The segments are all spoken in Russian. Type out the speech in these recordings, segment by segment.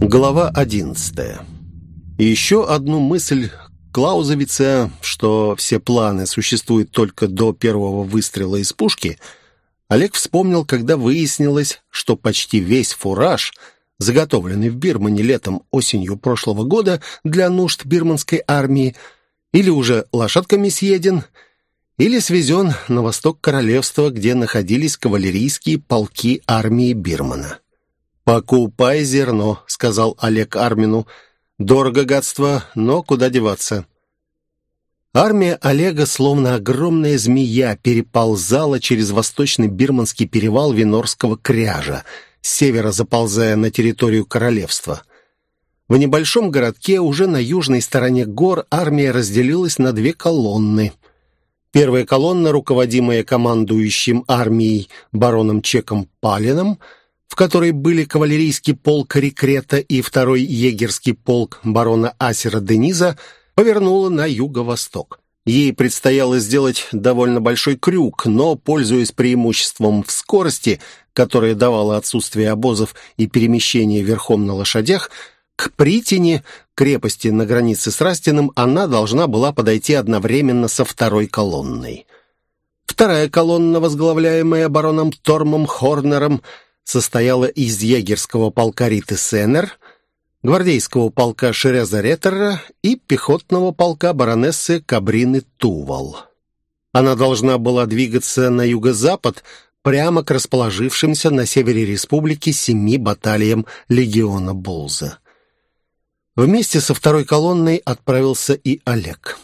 Глава 11. Еще одну мысль Клаузовица, что все планы существуют только до первого выстрела из пушки, Олег вспомнил, когда выяснилось, что почти весь фураж, заготовленный в Бирмане летом-осенью прошлого года для нужд бирманской армии, или уже лошадками съеден, или свезен на восток королевства, где находились кавалерийские полки армии Бирмана. «Покупай зерно», — сказал Олег Армину. «Дорого гадство, но куда деваться?» Армия Олега, словно огромная змея, переползала через восточный бирманский перевал Винорского кряжа, с севера заползая на территорию королевства. В небольшом городке, уже на южной стороне гор, армия разделилась на две колонны. Первая колонна, руководимая командующим армией бароном Чеком Палином, — в которой были кавалерийский полк Рекрета и второй егерский полк барона Асера Дениза, повернула на юго-восток. Ей предстояло сделать довольно большой крюк, но, пользуясь преимуществом в скорости, которое давало отсутствие обозов и перемещение верхом на лошадях, к Притине, крепости на границе с Растиным, она должна была подойти одновременно со второй колонной. Вторая колонна, возглавляемая бароном Тормом Хорнером, состояла из егерского полка Риты Сеннер, гвардейского полка Шереза Реттера и пехотного полка баронессы Кабрины Тувал. Она должна была двигаться на юго-запад, прямо к расположившимся на севере республики семи баталиям легиона Булза. Вместе со второй колонной отправился и Олег.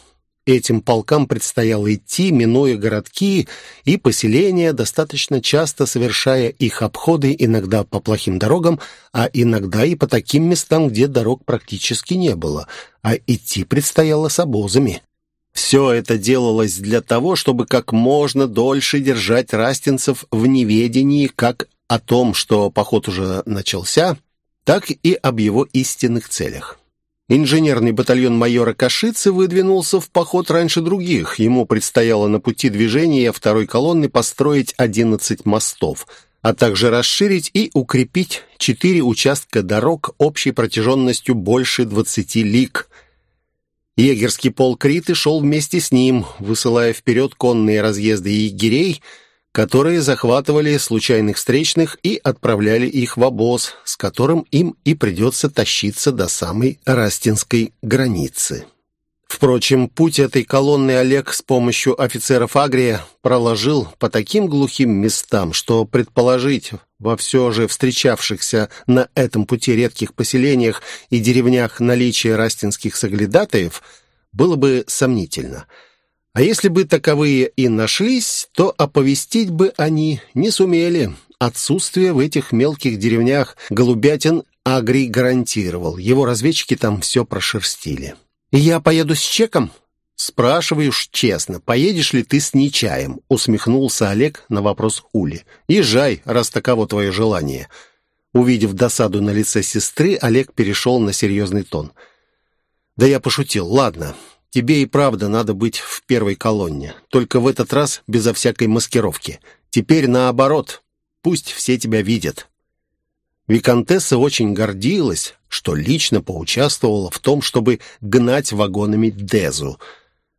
Этим полкам предстояло идти, минуя городки и поселения, достаточно часто совершая их обходы иногда по плохим дорогам, а иногда и по таким местам, где дорог практически не было, а идти предстояло с обозами. Все это делалось для того, чтобы как можно дольше держать растинцев в неведении как о том, что поход уже начался, так и об его истинных целях. Инженерный батальон майора Кашицы выдвинулся в поход раньше других. Ему предстояло на пути движения второй колонны построить 11 мостов, а также расширить и укрепить четыре участка дорог общей протяженностью больше 20 лиг. Егерский полк Риты шел вместе с ним, высылая вперед конные разъезды егерей – которые захватывали случайных встречных и отправляли их в обоз, с которым им и придется тащиться до самой Растинской границы. Впрочем, путь этой колонны Олег с помощью офицеров Агрия проложил по таким глухим местам, что предположить во все же встречавшихся на этом пути редких поселениях и деревнях наличие растинских соглядатаев было бы сомнительно – а если бы таковые и нашлись, то оповестить бы они не сумели. Отсутствие в этих мелких деревнях голубятин Агри гарантировал. Его разведчики там все прошерстили. «Я поеду с чеком?» «Спрашиваешь честно, поедешь ли ты с Нечаем?» усмехнулся Олег на вопрос Ули. «Езжай, раз таково твое желание». Увидев досаду на лице сестры, Олег перешел на серьезный тон. «Да я пошутил. Ладно, Тебе и правда надо быть в первой колонне, только в этот раз безо всякой маскировки. Теперь наоборот, пусть все тебя видят». Викантесса очень гордилась, что лично поучаствовала в том, чтобы гнать вагонами Дезу.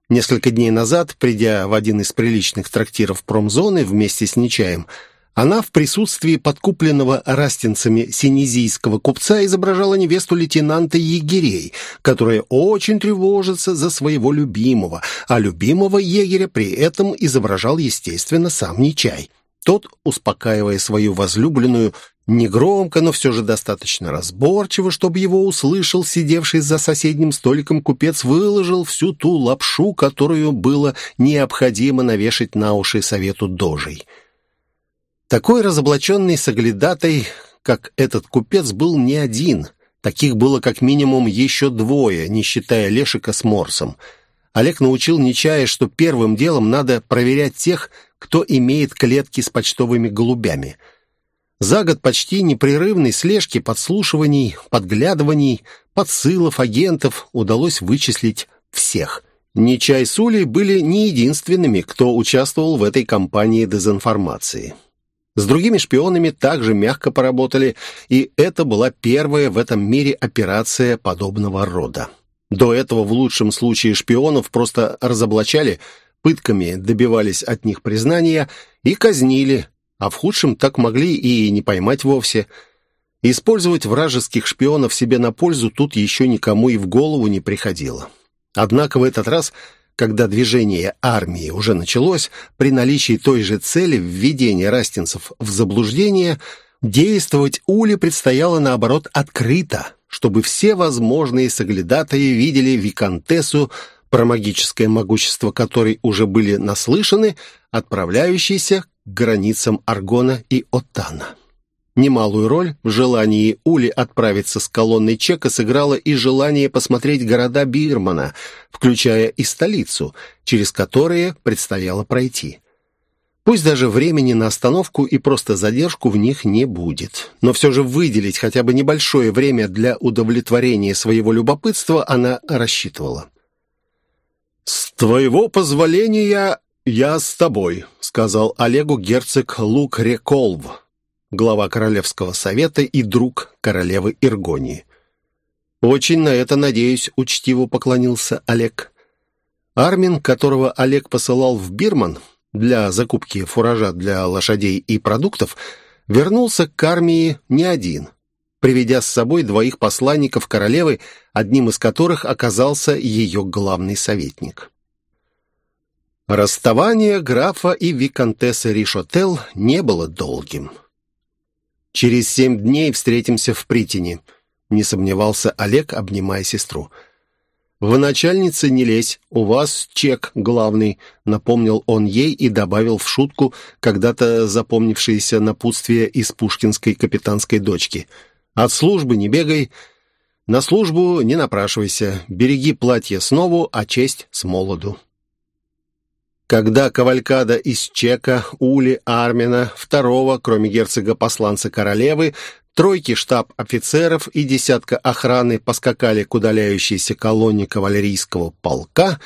Несколько дней назад, придя в один из приличных трактиров промзоны вместе с Нечаем, она в присутствии подкупленного растинцами синезийского купца изображала невесту лейтенанта егерей, которая очень тревожится за своего любимого, а любимого егеря при этом изображал, естественно, сам Нечай. Тот, успокаивая свою возлюбленную, негромко, но все же достаточно разборчиво, чтобы его услышал сидевший за соседним столиком купец, выложил всю ту лапшу, которую было необходимо навешать на уши совету дожей. Такой разоблаченный соглядатой, как этот купец, был не один. Таких было как минимум еще двое, не считая Лешика с Морсом. Олег научил Нечая, что первым делом надо проверять тех, кто имеет клетки с почтовыми голубями. За год почти непрерывной слежки, подслушиваний, подглядываний, подсылов, агентов удалось вычислить всех. Нечай с Улей были не единственными, кто участвовал в этой кампании дезинформации. С другими шпионами также мягко поработали, и это была первая в этом мире операция подобного рода. До этого в лучшем случае шпионов просто разоблачали, пытками добивались от них признания и казнили, а в худшем так могли и не поймать вовсе. Использовать вражеских шпионов себе на пользу тут еще никому и в голову не приходило. Однако в этот раз когда движение армии уже началось, при наличии той же цели введения растинцев в заблуждение, действовать Уле предстояло, наоборот, открыто, чтобы все возможные соглядатые видели виконтессу, про магическое могущество которой уже были наслышаны, отправляющейся к границам Аргона и Отана. Немалую роль в желании Ули отправиться с колонной Чека сыграло и желание посмотреть города Бирмана, включая и столицу, через которые предстояло пройти. Пусть даже времени на остановку и просто задержку в них не будет. Но все же выделить хотя бы небольшое время для удовлетворения своего любопытства она рассчитывала. «С твоего позволения я с тобой», — сказал Олегу герцог Лук Реколв глава Королевского совета и друг королевы Иргонии. «Очень на это надеюсь», — учтиво поклонился Олег. Армин, которого Олег посылал в Бирман для закупки фуража для лошадей и продуктов, вернулся к армии не один, приведя с собой двоих посланников королевы, одним из которых оказался ее главный советник. Расставание графа и виконтессы Ришотел не было долгим. Через семь дней встретимся в Притине», — не сомневался Олег, обнимая сестру. «В начальнице не лезь, у вас чек главный», — напомнил он ей и добавил в шутку когда-то запомнившееся напутствие из пушкинской капитанской дочки. «От службы не бегай, на службу не напрашивайся, береги платье снова, а честь с молоду». Когда кавалькада из Чека, Ули, Армина, второго, кроме герцога-посланца королевы, тройки штаб-офицеров и десятка охраны поскакали к удаляющейся колонне кавалерийского полка,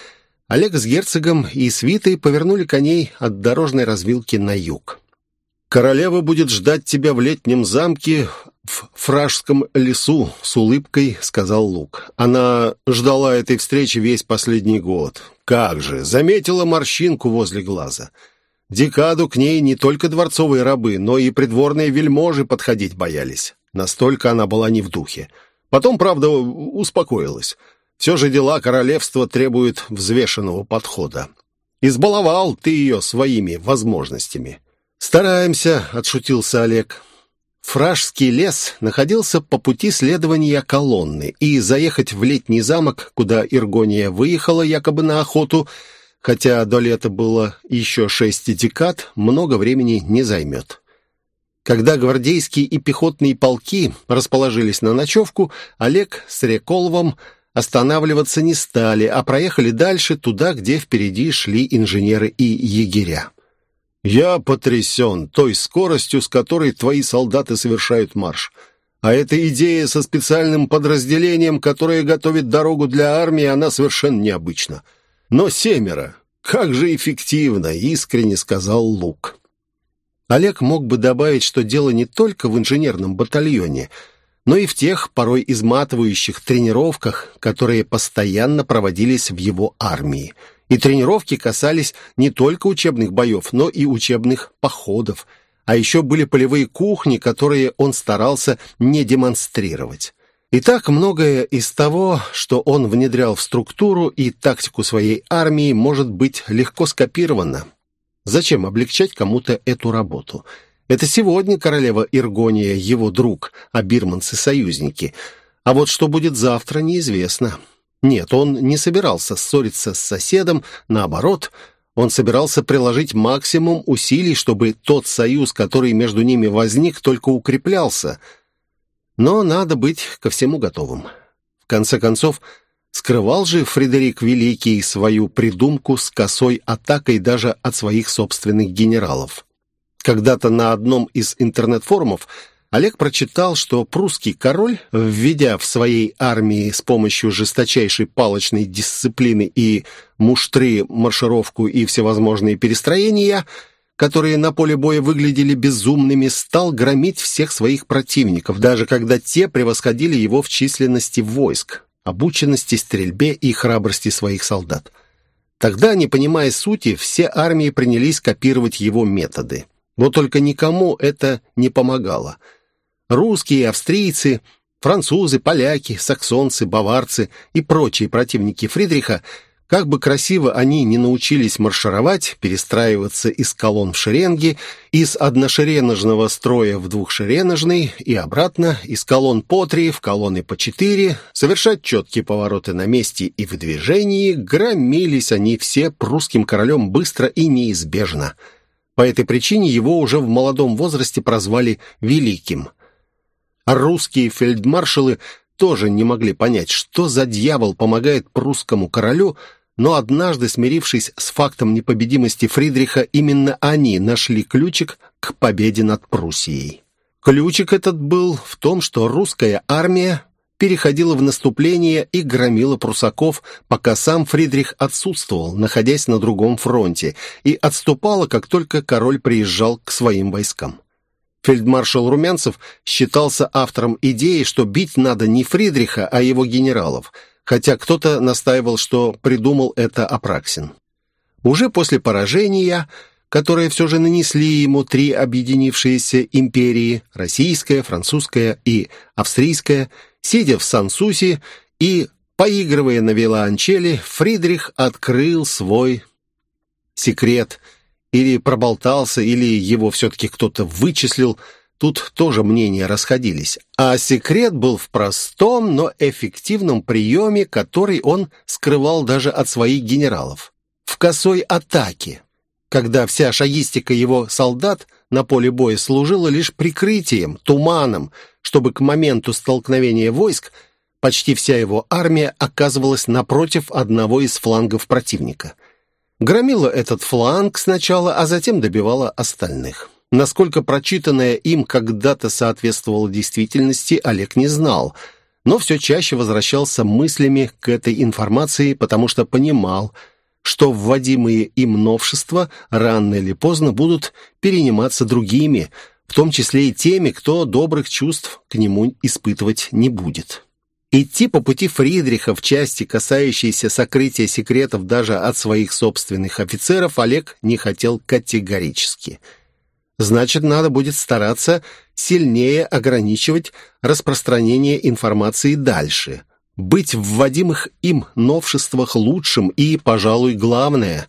Олег с герцогом и свитой повернули коней от дорожной развилки на юг. «Королева будет ждать тебя в летнем замке Фражском лесу», — с улыбкой сказал Лук. «Она ждала этой встречи весь последний год. Как же, заметила морщинку возле глаза. Декаду к ней не только дворцовые рабы, но и придворные вельможи подходить боялись. Настолько она была не в духе. Потом, правда, успокоилась. Все же дела королевства требуют взвешенного подхода. Избаловал ты ее своими возможностями. «Стараемся», — отшутился Олег. Фражский лес находился по пути следования колонны, и заехать в летний замок, куда Иргония выехала якобы на охоту, хотя до лета было еще шесть декад, много времени не займет. Когда гвардейские и пехотные полки расположились на ночевку, Олег с Реколовым останавливаться не стали, а проехали дальше, туда, где впереди шли инженеры и егеря. «Я потрясен той скоростью, с которой твои солдаты совершают марш. А эта идея со специальным подразделением, которое готовит дорогу для армии, она совершенно необычна. Но семеро, как же эффективно!» — искренне сказал Лук. Олег мог бы добавить, что дело не только в инженерном батальоне, но и в тех порой изматывающих тренировках, которые постоянно проводились в его армии — и тренировки касались не только учебных боев, но и учебных походов. А еще были полевые кухни, которые он старался не демонстрировать. И так многое из того, что он внедрял в структуру и тактику своей армии, может быть легко скопировано. Зачем облегчать кому-то эту работу? Это сегодня королева Иргония, его друг, а бирманцы — союзники. А вот что будет завтра, неизвестно. Нет, он не собирался ссориться с соседом, наоборот, он собирался приложить максимум усилий, чтобы тот союз, который между ними возник, только укреплялся. Но надо быть ко всему готовым. В конце концов, скрывал же Фредерик Великий свою придумку с косой атакой даже от своих собственных генералов. Когда-то на одном из интернет-форумов Олег прочитал, что прусский король, введя в своей армии с помощью жесточайшей палочной дисциплины и муштры, маршировку и всевозможные перестроения, которые на поле боя выглядели безумными, стал громить всех своих противников, даже когда те превосходили его в численности войск, обученности стрельбе и храбрости своих солдат. Тогда, не понимая сути, все армии принялись копировать его методы. Вот только никому это не помогало. Русские, австрийцы, французы, поляки, саксонцы, баварцы и прочие противники Фридриха – как бы красиво они не научились маршировать, перестраиваться из колонн в шеренги, из одношереножного строя в двухшереножный и обратно, из колонн по три в колонны по четыре, совершать четкие повороты на месте и в движении, громились они все прусским королем быстро и неизбежно. По этой причине его уже в молодом возрасте прозвали «Великим». А русские фельдмаршалы тоже не могли понять, что за дьявол помогает прусскому королю – но однажды, смирившись с фактом непобедимости Фридриха, именно они нашли ключик к победе над Пруссией. Ключик этот был в том, что русская армия переходила в наступление и громила прусаков, пока сам Фридрих отсутствовал, находясь на другом фронте, и отступала, как только король приезжал к своим войскам. Фельдмаршал Румянцев считался автором идеи, что бить надо не Фридриха, а его генералов – хотя кто-то настаивал, что придумал это Апраксин. Уже после поражения, которое все же нанесли ему три объединившиеся империи, российская, французская и австрийская, сидя в Сансусе и поигрывая на виолончели, Фридрих открыл свой секрет, или проболтался, или его все-таки кто-то вычислил – Тут тоже мнения расходились. А секрет был в простом, но эффективном приеме, который он скрывал даже от своих генералов. В косой атаке, когда вся шагистика его солдат на поле боя служила лишь прикрытием, туманом, чтобы к моменту столкновения войск почти вся его армия оказывалась напротив одного из флангов противника. Громила этот фланг сначала, а затем добивала остальных. Насколько прочитанное им когда-то соответствовало действительности, Олег не знал, но все чаще возвращался мыслями к этой информации, потому что понимал, что вводимые им новшества рано или поздно будут перениматься другими, в том числе и теми, кто добрых чувств к нему испытывать не будет. Идти по пути Фридриха в части, касающейся сокрытия секретов даже от своих собственных офицеров, Олег не хотел категорически – Значит, надо будет стараться сильнее ограничивать распространение информации дальше. Быть в вводимых им новшествах лучшим и, пожалуй, главное,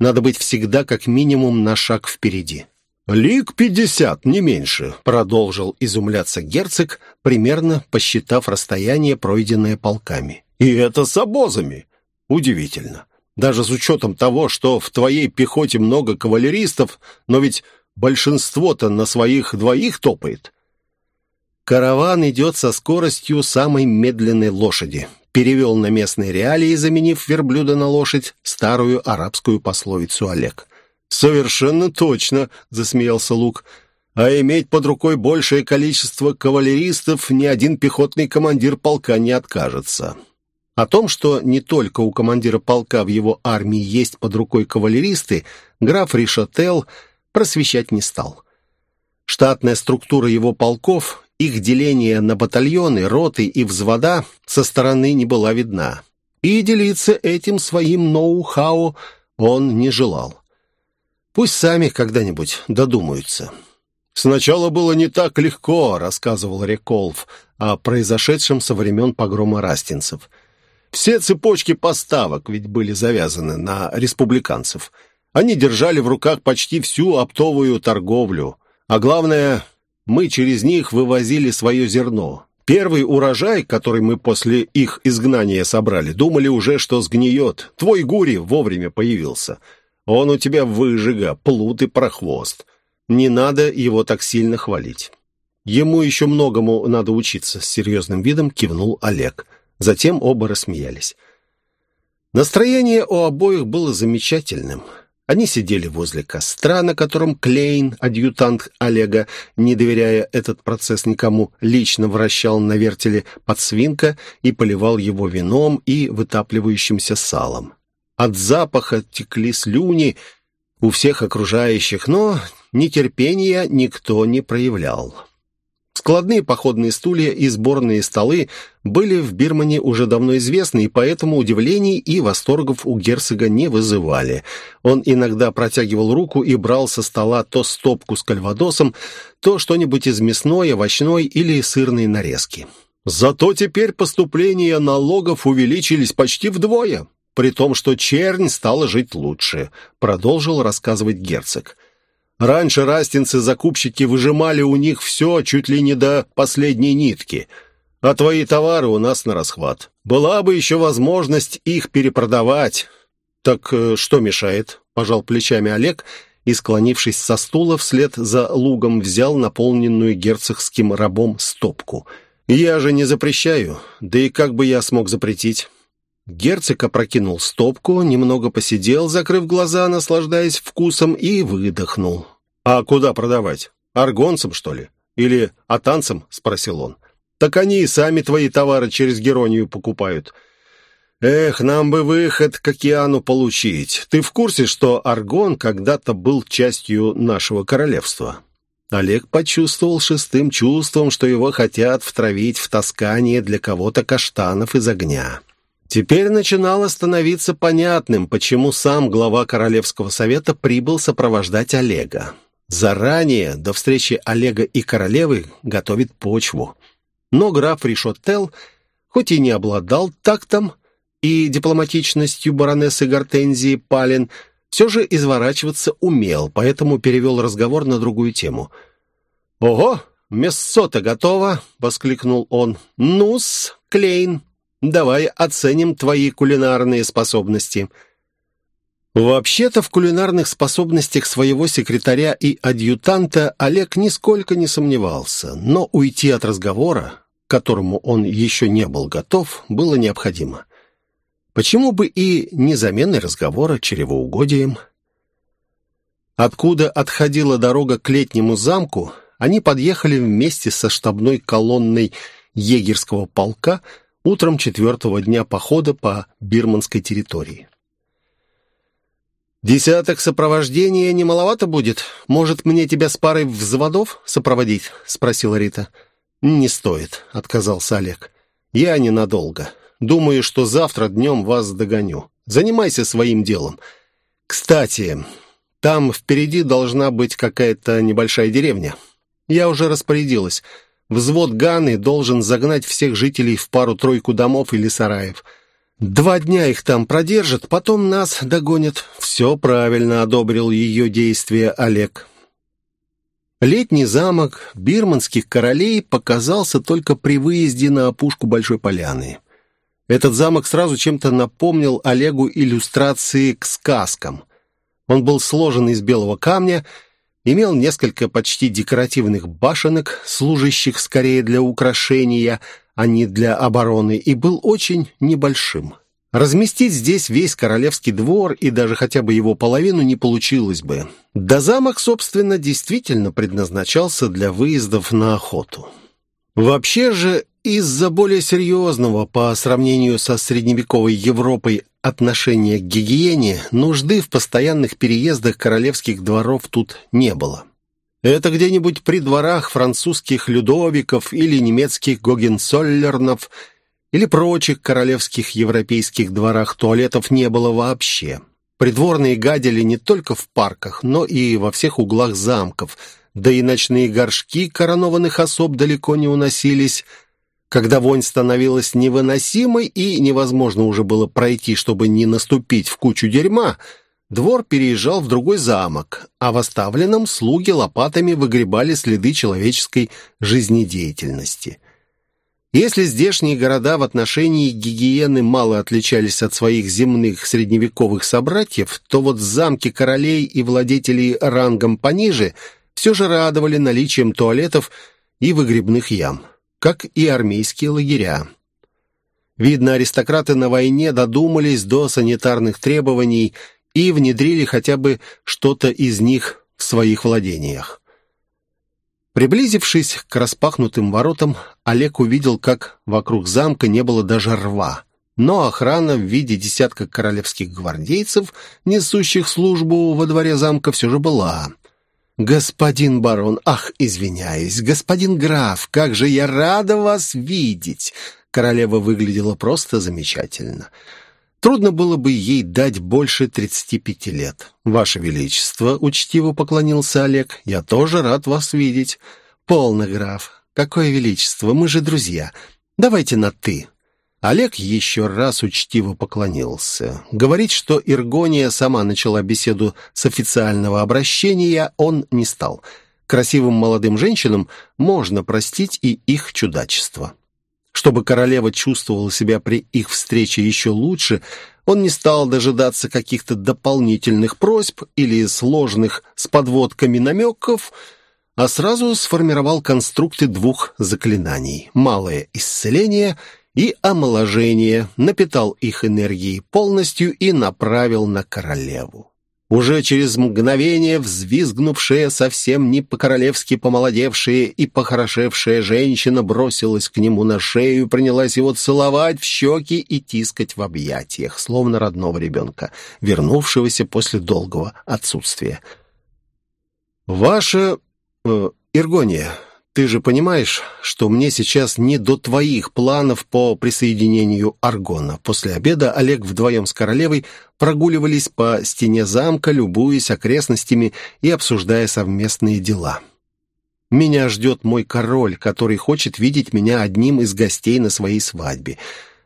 надо быть всегда как минимум на шаг впереди. «Лик пятьдесят, не меньше», — продолжил изумляться герцог, примерно посчитав расстояние, пройденное полками. «И это с обозами. Удивительно. Даже с учетом того, что в твоей пехоте много кавалеристов, но ведь Большинство-то на своих двоих топает. Караван идет со скоростью самой медленной лошади. Перевел на местные реалии, заменив верблюда на лошадь, старую арабскую пословицу Олег. «Совершенно точно», — засмеялся Лук. «А иметь под рукой большее количество кавалеристов ни один пехотный командир полка не откажется». О том, что не только у командира полка в его армии есть под рукой кавалеристы, граф Ришотел — просвещать не стал. Штатная структура его полков, их деление на батальоны, роты и взвода со стороны не была видна. И делиться этим своим ноу-хау он не желал. Пусть сами когда-нибудь додумаются. «Сначала было не так легко», — рассказывал Реколф о произошедшем со времен погрома растинцев. «Все цепочки поставок ведь были завязаны на республиканцев». Они держали в руках почти всю оптовую торговлю. А главное, мы через них вывозили свое зерно. Первый урожай, который мы после их изгнания собрали, думали уже, что сгниет. Твой Гури вовремя появился. Он у тебя выжига, плут и прохвост. Не надо его так сильно хвалить. Ему еще многому надо учиться, с серьезным видом кивнул Олег. Затем оба рассмеялись. Настроение у обоих было замечательным. Они сидели возле костра, на котором Клейн, адъютант Олега, не доверяя этот процесс никому, лично вращал на вертеле подсвинка и поливал его вином и вытапливающимся салом. От запаха текли слюни, у всех окружающих, но нетерпения никто не проявлял. Складные походные стулья и сборные столы были в Бирмане уже давно известны, и поэтому удивлений и восторгов у герцога не вызывали. Он иногда протягивал руку и брал со стола то стопку с кальвадосом, то что-нибудь из мясной, овощной или сырной нарезки. Зато теперь поступления налогов увеличились почти вдвое, при том, что чернь стала жить лучше, продолжил рассказывать герцог. Раньше растинцы-закупщики выжимали у них все чуть ли не до последней нитки, а твои товары у нас на расхват. Была бы еще возможность их перепродавать. Так э, что мешает? Пожал плечами Олег и, склонившись со стула, вслед за лугом взял наполненную герцогским рабом стопку. «Я же не запрещаю, да и как бы я смог запретить?» Герцог опрокинул стопку, немного посидел, закрыв глаза, наслаждаясь вкусом, и выдохнул. «А куда продавать? Аргонцам, что ли? Или атанцам?» — спросил он. «Так они и сами твои товары через Геронию покупают. Эх, нам бы выход к океану получить. Ты в курсе, что Аргон когда-то был частью нашего королевства?» Олег почувствовал шестым чувством, что его хотят втравить в таскание для кого-то каштанов из огня. Теперь начинало становиться понятным, почему сам глава Королевского совета прибыл сопровождать Олега. Заранее, до встречи Олега и королевы, готовит почву. Но граф Ришотел, хоть и не обладал тактом и дипломатичностью баронессы Гортензии Палин, все же изворачиваться умел, поэтому перевел разговор на другую тему. «Ого, мясо-то готово!» — воскликнул он. «Ну-с, Клейн, Давай оценим твои кулинарные способности». Вообще-то в кулинарных способностях своего секретаря и адъютанта Олег нисколько не сомневался, но уйти от разговора, к которому он еще не был готов, было необходимо. Почему бы и не заменой разговора чревоугодием? Откуда отходила дорога к летнему замку, они подъехали вместе со штабной колонной егерского полка – утром четвертого дня похода по бирманской территории. «Десяток сопровождения не маловато будет? Может, мне тебя с парой взводов сопроводить?» — спросила Рита. «Не стоит», — отказался Олег. «Я ненадолго. Думаю, что завтра днем вас догоню. Занимайся своим делом. Кстати, там впереди должна быть какая-то небольшая деревня. Я уже распорядилась. Взвод Ганы должен загнать всех жителей в пару-тройку домов или сараев. Два дня их там продержат, потом нас догонят. Все правильно одобрил ее действия Олег. Летний замок бирманских королей показался только при выезде на опушку Большой Поляны. Этот замок сразу чем-то напомнил Олегу иллюстрации к сказкам. Он был сложен из белого камня имел несколько почти декоративных башенок, служащих скорее для украшения, а не для обороны, и был очень небольшим. Разместить здесь весь королевский двор и даже хотя бы его половину не получилось бы. Да замок, собственно, действительно предназначался для выездов на охоту. Вообще же, из-за более серьезного по сравнению со средневековой Европой отношения к гигиене, нужды в постоянных переездах королевских дворов тут не было. Это где-нибудь при дворах французских Людовиков или немецких Гогенцоллернов или прочих королевских европейских дворах туалетов не было вообще. Придворные гадили не только в парках, но и во всех углах замков, да и ночные горшки коронованных особ далеко не уносились – когда вонь становилась невыносимой и невозможно уже было пройти, чтобы не наступить в кучу дерьма, двор переезжал в другой замок, а в оставленном слуги лопатами выгребали следы человеческой жизнедеятельности. Если здешние города в отношении гигиены мало отличались от своих земных средневековых собратьев, то вот замки королей и владетелей рангом пониже все же радовали наличием туалетов и выгребных ям как и армейские лагеря. Видно, аристократы на войне додумались до санитарных требований и внедрили хотя бы что-то из них в своих владениях. Приблизившись к распахнутым воротам, Олег увидел, как вокруг замка не было даже рва. но охрана в виде десятка королевских гвардейцев, несущих службу во дворе замка, все же была. «Господин барон, ах, извиняюсь, господин граф, как же я рада вас видеть!» Королева выглядела просто замечательно. Трудно было бы ей дать больше 35 лет. «Ваше Величество», — учтиво поклонился Олег, — «я тоже рад вас видеть». «Полно, граф. Какое величество, мы же друзья. Давайте на «ты». Олег еще раз учтиво поклонился. Говорить, что Иргония сама начала беседу с официального обращения, он не стал. Красивым молодым женщинам можно простить и их чудачество. Чтобы королева чувствовала себя при их встрече еще лучше, он не стал дожидаться каких-то дополнительных просьб или сложных с подводками намеков, а сразу сформировал конструкты двух заклинаний «Малое исцеление» и омоложение, напитал их энергией полностью и направил на королеву. Уже через мгновение взвизгнувшая, совсем не по-королевски помолодевшая и похорошевшая женщина бросилась к нему на шею, принялась его целовать в щеки и тискать в объятиях, словно родного ребенка, вернувшегося после долгого отсутствия. «Ваша... Э, Иргония, ты же понимаешь, что мне сейчас не до твоих планов по присоединению Аргона. После обеда Олег вдвоем с королевой прогуливались по стене замка, любуясь окрестностями и обсуждая совместные дела. Меня ждет мой король, который хочет видеть меня одним из гостей на своей свадьбе.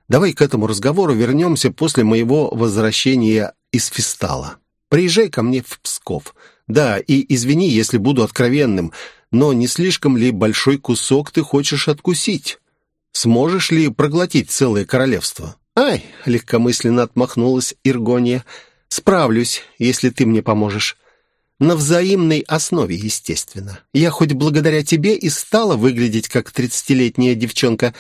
Давай к этому разговору вернемся после моего возвращения из Фистала. Приезжай ко мне в Псков. Да, и извини, если буду откровенным — но не слишком ли большой кусок ты хочешь откусить? Сможешь ли проглотить целое королевство? Ай, легкомысленно отмахнулась Иргония. Справлюсь, если ты мне поможешь. На взаимной основе, естественно. Я хоть благодаря тебе и стала выглядеть как тридцатилетняя девчонка,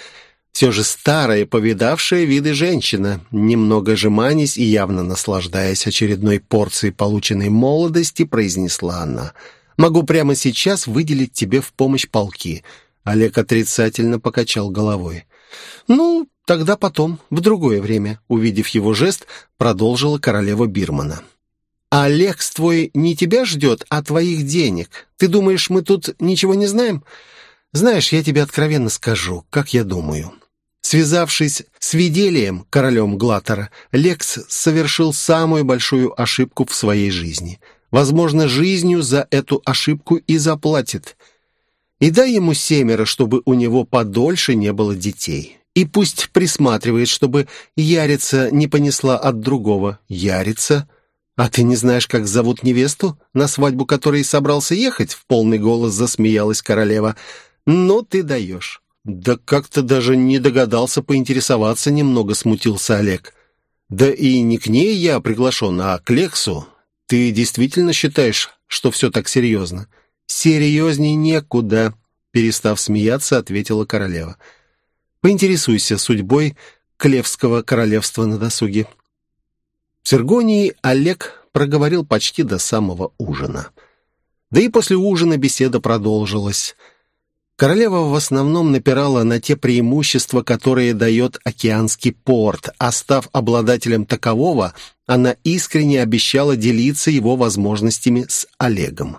все же старая, повидавшая виды женщина, немного жеманясь и явно наслаждаясь очередной порцией полученной молодости, произнесла она — Могу прямо сейчас выделить тебе в помощь полки». Олег отрицательно покачал головой. «Ну, тогда потом, в другое время», увидев его жест, продолжила королева Бирмана. «Алекс твой не тебя ждет, а твоих денег. Ты думаешь, мы тут ничего не знаем? Знаешь, я тебе откровенно скажу, как я думаю». Связавшись с Виделием, королем Глатора, Лекс совершил самую большую ошибку в своей жизни — Возможно, жизнью за эту ошибку и заплатит. И дай ему семеро, чтобы у него подольше не было детей. И пусть присматривает, чтобы Ярица не понесла от другого. Ярица? А ты не знаешь, как зовут невесту, на свадьбу которой собрался ехать? В полный голос засмеялась королева. Ну, ты даешь. Да как-то даже не догадался поинтересоваться, немного смутился Олег. Да и не к ней я приглашен, а к Лексу. «Ты действительно считаешь, что все так серьезно?» «Серьезней некуда», — перестав смеяться, ответила королева. «Поинтересуйся судьбой Клевского королевства на досуге». В Сергонии Олег проговорил почти до самого ужина. Да и после ужина беседа продолжилась — Королева в основном напирала на те преимущества, которые дает океанский порт, а став обладателем такового, она искренне обещала делиться его возможностями с Олегом.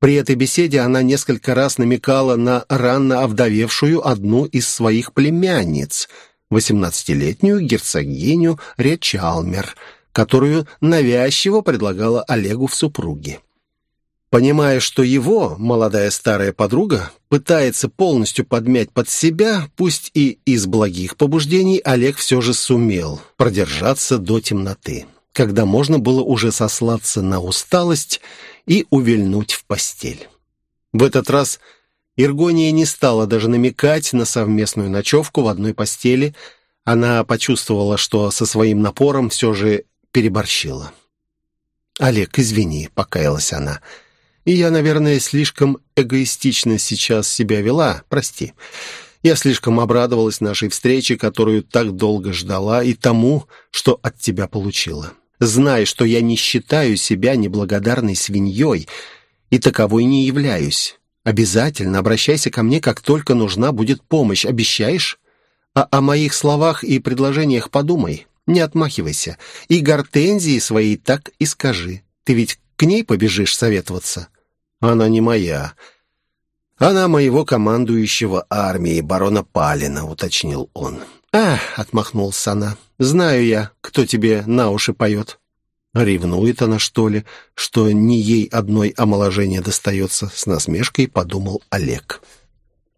При этой беседе она несколько раз намекала на рано овдовевшую одну из своих племянниц, 18-летнюю герцогиню Речалмер, которую навязчиво предлагала Олегу в супруги. Понимая, что его, молодая старая подруга, пытается полностью подмять под себя, пусть и из благих побуждений, Олег все же сумел продержаться до темноты, когда можно было уже сослаться на усталость и увильнуть в постель. В этот раз Иргония не стала даже намекать на совместную ночевку в одной постели. Она почувствовала, что со своим напором все же переборщила. «Олег, извини», — покаялась она, — и я, наверное, слишком эгоистично сейчас себя вела, прости. Я слишком обрадовалась нашей встрече, которую так долго ждала, и тому, что от тебя получила. Знай, что я не считаю себя неблагодарной свиньей, и таковой не являюсь. Обязательно обращайся ко мне, как только нужна будет помощь. Обещаешь?» А о моих словах и предложениях подумай, не отмахивайся. И гортензии своей так и скажи. Ты ведь к ней побежишь советоваться?» «Она не моя. Она моего командующего армией, барона Палина», — уточнил он. «А!» — отмахнулся она. «Знаю я, кто тебе на уши поет». Ревнует она, что ли, что не ей одной омоложение достается, с насмешкой подумал Олег.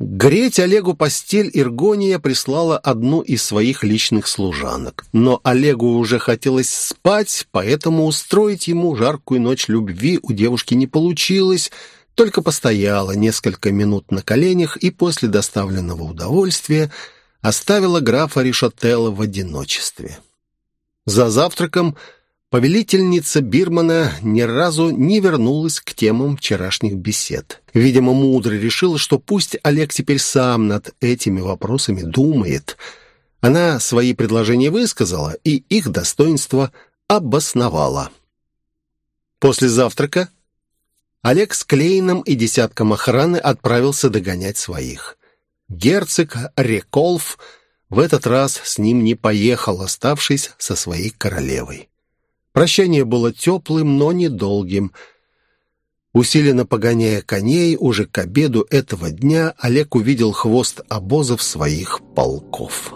Греть Олегу постель Иргония прислала одну из своих личных служанок. Но Олегу уже хотелось спать, поэтому устроить ему жаркую ночь любви у девушки не получилось, только постояла несколько минут на коленях и после доставленного удовольствия оставила графа Ришотелла в одиночестве. За завтраком Повелительница Бирмана ни разу не вернулась к темам вчерашних бесед. Видимо, мудро решила, что пусть Олег теперь сам над этими вопросами думает. Она свои предложения высказала и их достоинство обосновала. После завтрака Олег с Клейном и десятком охраны отправился догонять своих. Герцог Реколф в этот раз с ним не поехал, оставшись со своей королевой. Прощание было теплым, но недолгим. Усиленно погоняя коней, уже к обеду этого дня Олег увидел хвост обозов своих полков.